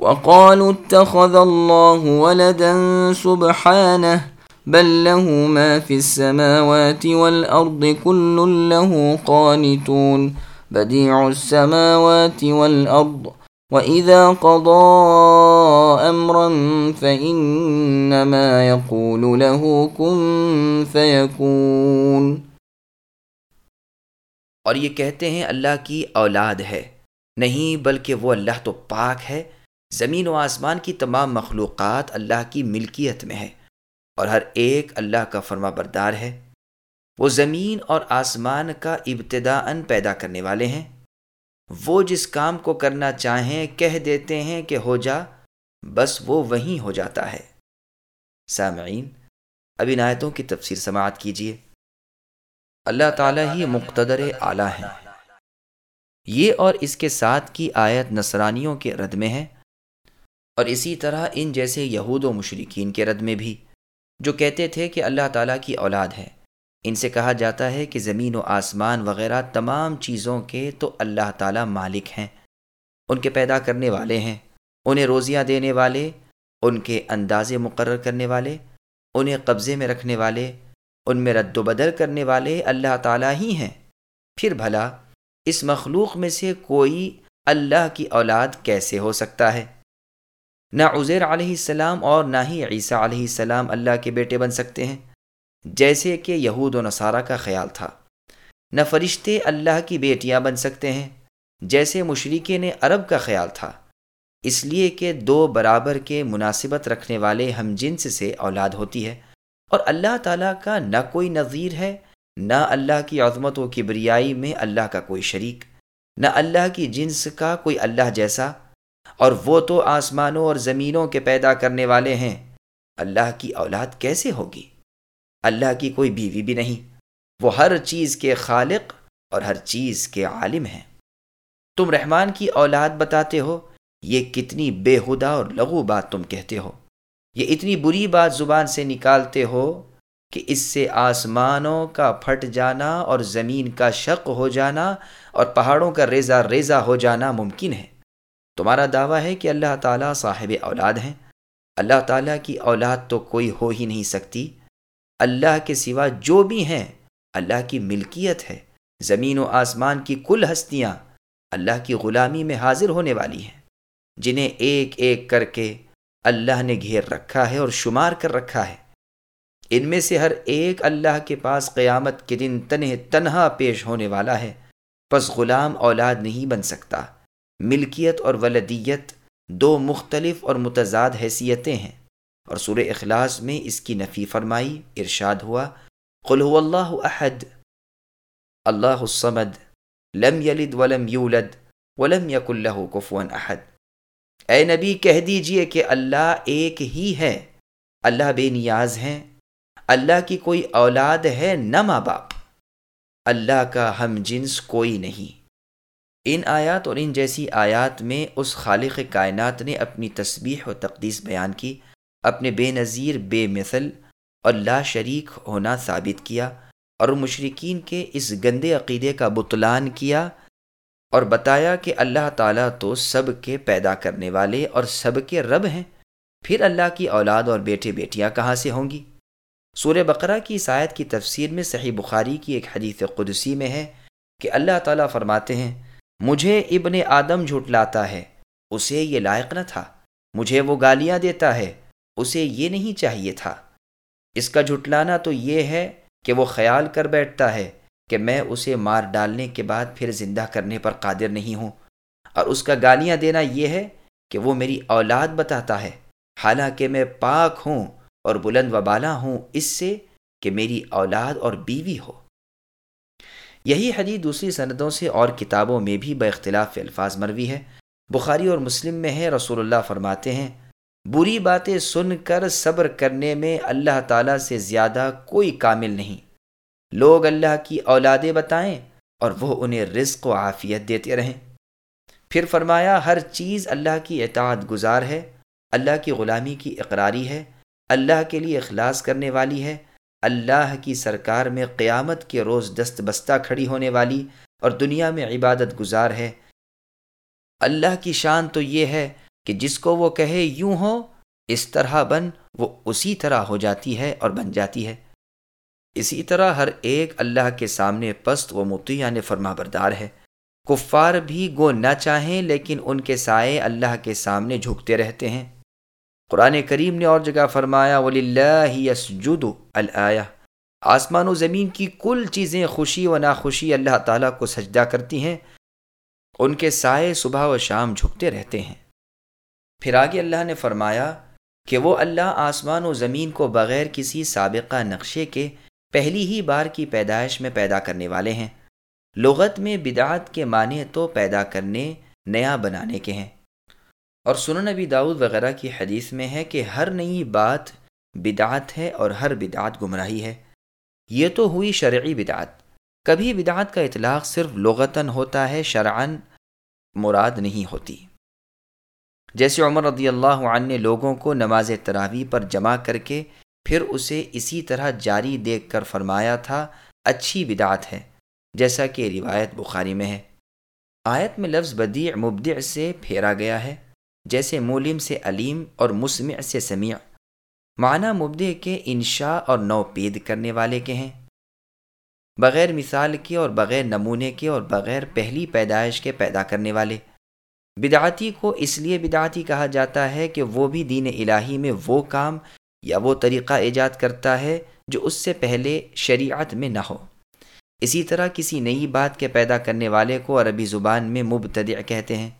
وقالوا اتخذ الله ولدا سبحانه بل له ما في السماوات والأرض كل له قانتون. بديع السماوات والأرض وَإِذَا قَضَى أَمْرًا فَإِنَّمَا يَقُولُ لَهُ كُن فَيَكُونُ. اور یہ کہتے ہیں اللہ کی أولاد ہے نہیں بلکہ وہ اللہ تو پاک ہے زمین و آسمان کی تمام مخلوقات اللہ کی ملکیت میں ہے اور ہر ایک اللہ کا فرما بردار ہے۔ وہ زمین اور آسمان کا ابتدا پیدا کرنے والے ہیں۔ وہ جس کام کو کرنا چاہیں کہہ دیتے ہیں کہ ہو جا، بس وہ وہیں ہو جاتا ہے۔ سامعین، اب ان آیتوں کی تفسیر سماعت کیجیے اللہ تعالیٰ ہی مقتدر اعلیٰ ہیں۔ یہ اور اس کے ساتھ کی آیت نصرانیوں کے رد میں ہے۔ اور اسی طرح ان جیسے یہود و مشرقین کے رد میں بھی، جو کہتے تھے کہ اللہ تعالیٰ کی اولاد ہے۔ ان سے کہا جاتا ہے کہ زمین و آسمان وغیرہ تمام چیزوں کے تو اللہ تعالیٰ مالک ہیں۔ ان کے پیدا کرنے والے ہیں، انہیں روزیاں دینے والے، ان کے اندازے مقرر کرنے والے، انہیں قبضے میں رکھنے والے، ان میں رد و بدل کرنے والے اللہ تعالیٰ ہی ہیں۔ پھر بھلا، اس مخلوق میں سے کوئی اللہ کی اولاد کیسے ہو سکتا ہے؟ نہ عزیر علیہ السلام اور نہ ہی عیسیٰ علیہ السلام اللہ کے بیٹے بن سکتے ہیں۔ جیسے کہ یہود و نصارہ کا خیال تھا۔ نہ فرشتے اللہ کی بیٹیاں بن سکتے ہیں، جیسے مشرقے نے عرب کا خیال تھا۔ اس لیے کہ دو برابر کے مناسبت رکھنے والے ہم جنس سے اولاد ہوتی ہے۔ اور اللہ تعالیٰ کا نہ کوئی نظیر ہے، نہ اللہ کی عظمت و کبریائی میں اللہ کا کوئی شریک، نہ اللہ کی جنس کا کوئی اللہ جیسا۔ اور وہ تو آسمانوں اور زمینوں کے پیدا کرنے والے ہیں۔ اللہ کی اولاد کیسے ہوگی؟ اللہ کی کوئی بیوی بھی نہیں۔ وہ ہر چیز کے خالق اور ہر چیز کے عالم ہیں۔ تم رحمان کی اولاد بتاتے ہو؟ یہ کتنی بے ہدا اور لغو بات تم کہتے ہو۔ یہ اتنی بری بات زبان سے نکالتے ہو کہ اس سے آسمانوں کا پھٹ جانا اور زمین کا شق ہو جانا اور پہاڑوں کا ریزہ ریزہ ہو جانا ممکن ہے۔ تمہارا دعویٰ ہے کہ اللہ تعالیٰ صاحب اولاد ہیں۔ اللہ تعالیٰ کی اولاد تو کوئی ہو ہی نہیں سکتی۔ اللہ کے سوا جو بھی ہیں، اللہ کی ملکیت ہے۔ زمین و آسمان کی کل ہستیاں اللہ کی غلامی میں حاضر ہونے والی ہیں۔ جنہیں ایک ایک کر کے اللہ نے گھیر رکھا ہے اور شمار کر رکھا ہے۔ ان میں سے ہر ایک اللہ کے پاس قیامت کے دن تنہ تنہا پیش ہونے والا ہے۔ پس غلام اولاد نہیں بن سکتا۔ ملکیت اور ولدیت دو مختلف اور متضاد حیثیتیں ہیں۔ اور سور اخلاص میں اس کی نفی فرمائی، ارشاد ہوا، قل هو اللہ احد، اللہ الصمد، لم یلد ولم یولد، ولم یک اللہ کفون احد۔ اے نبی، کہہ دیجیے کہ اللہ ایک ہی ہے، اللہ بے نیاز ہیں، اللہ کی کوئی اولاد ہے نہ ماں باپ۔ اللہ کا ہم جنس کوئی نہیں۔ ان آیات اور ان جیسی آیات میں اس خالق کائنات نے اپنی تسبیح و تقدیس بیان کی، اپنے بے نظیر، بے مثل اور لا شریک ہونا ثابت کیا اور مشرقین کے اس گندے عقیدے کا بطلان کیا اور بتایا کہ اللہ تعالیٰ تو سب کے پیدا کرنے والے اور سب کے رب ہیں۔ پھر اللہ کی اولاد اور بیٹے بیٹیاں کہاں سے ہوں گی؟ سور بقرہ کی سایت کی تفسیر میں صحیح بخاری کی ایک حدیث قدسی میں ہے کہ اللہ تعالیٰ فرماتے ہیں مجھے ابن آدم جھٹلاتا ہے، اسے یہ لائق نہ تھا۔ مجھے وہ گالیاں دیتا ہے، اسے یہ نہیں چاہیے تھا۔ اس کا جھٹلانا تو یہ ہے کہ وہ خیال کر بیٹھتا ہے کہ میں اسے مار ڈالنے کے بعد پھر زندہ کرنے پر قادر نہیں ہوں۔ اور اس کا گالیاں دینا یہ ہے کہ وہ میری اولاد بتاتا ہے۔ حالانکہ میں پاک ہوں اور بلند و بالا ہوں، اس سے کہ میری اولاد اور بیوی ہو۔ یہی حدیث دوسری سندوں سے اور کتابوں میں بھی اختلاف الفاظ مروی ہے۔ بخاری اور مسلم میں ہے، رسول اللہ فرماتے ہیں، بری باتیں سن کر صبر کرنے میں اللہ تعالیٰ سے زیادہ کوئی کامل نہیں۔ لوگ اللہ کی اولادیں بتائیں اور وہ انہیں رزق و عافیت دیتے رہیں۔ پھر فرمایا، ہر چیز اللہ کی اطاعت گزار ہے، اللہ کی غلامی کی اقراری ہے، اللہ کے لیے اخلاص کرنے والی ہے۔ اللہ کی سرکار میں قیامت کے روز دست بستہ کھڑی ہونے والی اور دنیا میں عبادت گزار ہے۔ اللہ کی شان تو یہ ہے کہ جس کو وہ کہے یوں ہو، اس طرح بن، وہ اسی طرح ہو جاتی ہے اور بن جاتی ہے۔ اسی طرح ہر ایک اللہ کے سامنے پست و متی یعنی فرما بردار ہے۔ کفار بھی گو نہ چاہیں، لیکن ان کے سائے اللہ کے سامنے جھکتے رہتے ہیں۔ قرآن کریم نے اور جگہ فرمایا ولی اللہ یسجد آسمان و زمین کی کل چیزیں خوشی و ناخوشی اللہ تعالیٰ کو سجدہ کرتی ہیں، ان کے سائے صبح و شام جھکتے رہتے ہیں۔ پھر آگے اللہ نے فرمایا کہ وہ اللہ آسمان و زمین کو بغیر کسی سابقہ نقشے کے پہلی ہی بار کی پیدائش میں پیدا کرنے والے ہیں۔ لغت میں بدعت کے معنی تو پیدا کرنے، نیا بنانے کے ہیں۔ اور سنن نبی داود وغیرہ کی حدیث میں ہے کہ ہر نئی بات بدعت ہے اور ہر بدعت گمراہی ہے۔ یہ تو ہوئی شرعی بدعت۔ کبھی بدعت کا اطلاق صرف لغتاً ہوتا ہے شرعن مراد نہیں ہوتی۔ جیسے عمر رضی اللہ عنہ نے لوگوں کو نماز تراوی پر جمع کر کے پھر اسے اسی طرح جاری دیکھ کر فرمایا تھا، اچھی بدعت ہے، جیسا کہ روایت بخاری میں ہے۔ آیت میں لفظ بدیع مبدع سے پھیرا گیا ہے۔ جیسے مولم سے علیم اور مسمع سے سمیع۔ معنی مبدع کے انشاء اور نو پید کرنے والے کے ہیں۔ بغیر مثال کے اور بغیر نمونے کے اور بغیر پہلی پیدائش کے پیدا کرنے والے۔ بدعتی کو اس لیے بدعتی کہا جاتا ہے کہ وہ بھی دین الہی میں وہ کام یا وہ طریقہ ایجاد کرتا ہے جو اس سے پہلے شریعت میں نہ ہو۔ اسی طرح کسی نئی بات کے پیدا کرنے والے کو عربی زبان میں مبتدع کہتے ہیں۔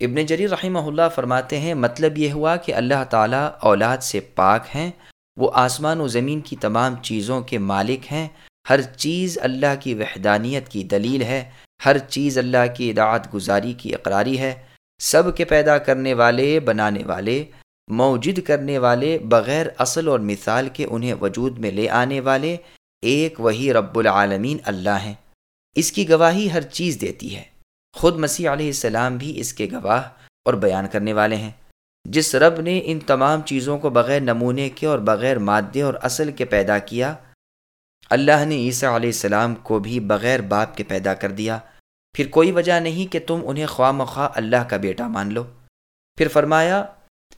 ابن جری رحمہ اللہ فرماتے ہیں مطلب یہ ہوا کہ اللہ تعالیٰ اولاد سے پاک ہیں، وہ آسمان و زمین کی تمام چیزوں کے مالک ہیں۔ ہر چیز اللہ کی وحدانیت کی دلیل ہے، ہر چیز اللہ کی اطاعت گزاری کی اقراری ہے۔ سب کے پیدا کرنے والے، بنانے والے، موجود کرنے والے، بغیر اصل اور مثال کے انہیں وجود میں لے آنے والے، ایک وہی رب العالمین اللہ ہیں۔ اس کی گواہی ہر چیز دیتی ہے۔ خود مسیح علیہ السلام بھی اس کے گواہ اور بیان کرنے والے ہیں۔ جس رب نے ان تمام چیزوں کو بغیر نمونے کے اور بغیر مادے اور اصل کے پیدا کیا، اللہ نے عیسیٰ علیہ السلام کو بھی بغیر باپ کے پیدا کر دیا۔ پھر کوئی وجہ نہیں کہ تم انہیں خواہ مخواہ اللہ کا بیٹا مان لو۔ پھر فرمایا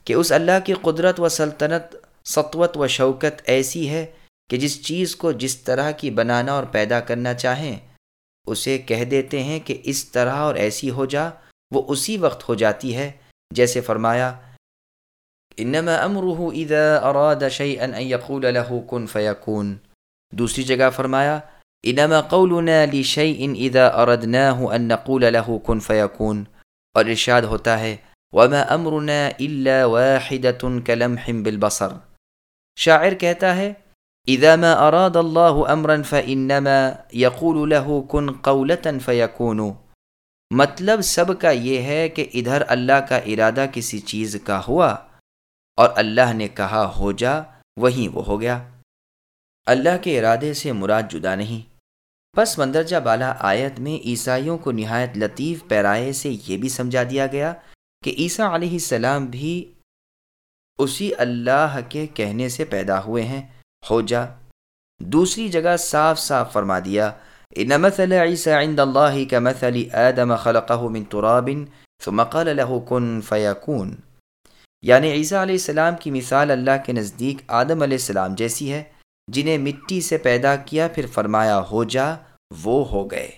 کہ اس اللہ کی قدرت و سلطنت، سطوت و شوکت ایسی ہے کہ جس چیز کو جس طرح کی بنانا اور پیدا کرنا چاہیں اسے کہہ دیتے ہیں کہ اس طرح اور ایسی ہو جا، وہ اسی وقت ہو جاتی ہے۔ جیسے فرمایا، انما امره اذا اراد شيئا ان يقول له كن فيكون دوسری جگہ فرمایا، انما قولنا لشيء اذا اردناه ان نقول له كن فيكون اور ارشاد ہوتا ہے، وما امرنا الا واحده كلمح بالبصر۔ شاعر کہتا ہے اذا ما اراد الله امرا فانما يقول له كن قوله فيكون. مطلب سب کا یہ ہے کہ ادھر اللہ کا ارادہ کسی چیز کا ہوا اور اللہ نے کہا ہو جا، وہیں وہ ہو گیا۔ اللہ کے ارادے سے مراد جدا نہیں۔ پس مندرجہ بالا آیت میں عیسائیوں کو نہایت لطیف پیرائے سے یہ بھی سمجھا دیا گیا کہ عیسیٰ علیہ السلام بھی اسی اللہ کے کہنے سے پیدا ہوئے ہیں۔ ہو جا۔ دوسری جگہ صاف صاف فرما دیا ان مثل عیسیٰ عند اللہ كمثل آدم من تراب ثم قال له کن فيكون. یعنی عیسیٰ علیہ السلام کی مثال اللہ کے نزدیک آدم علیہ السلام جیسی ہے، جنہیں مٹی سے پیدا کیا پھر فرمایا ہو جا، وہ ہو گئے۔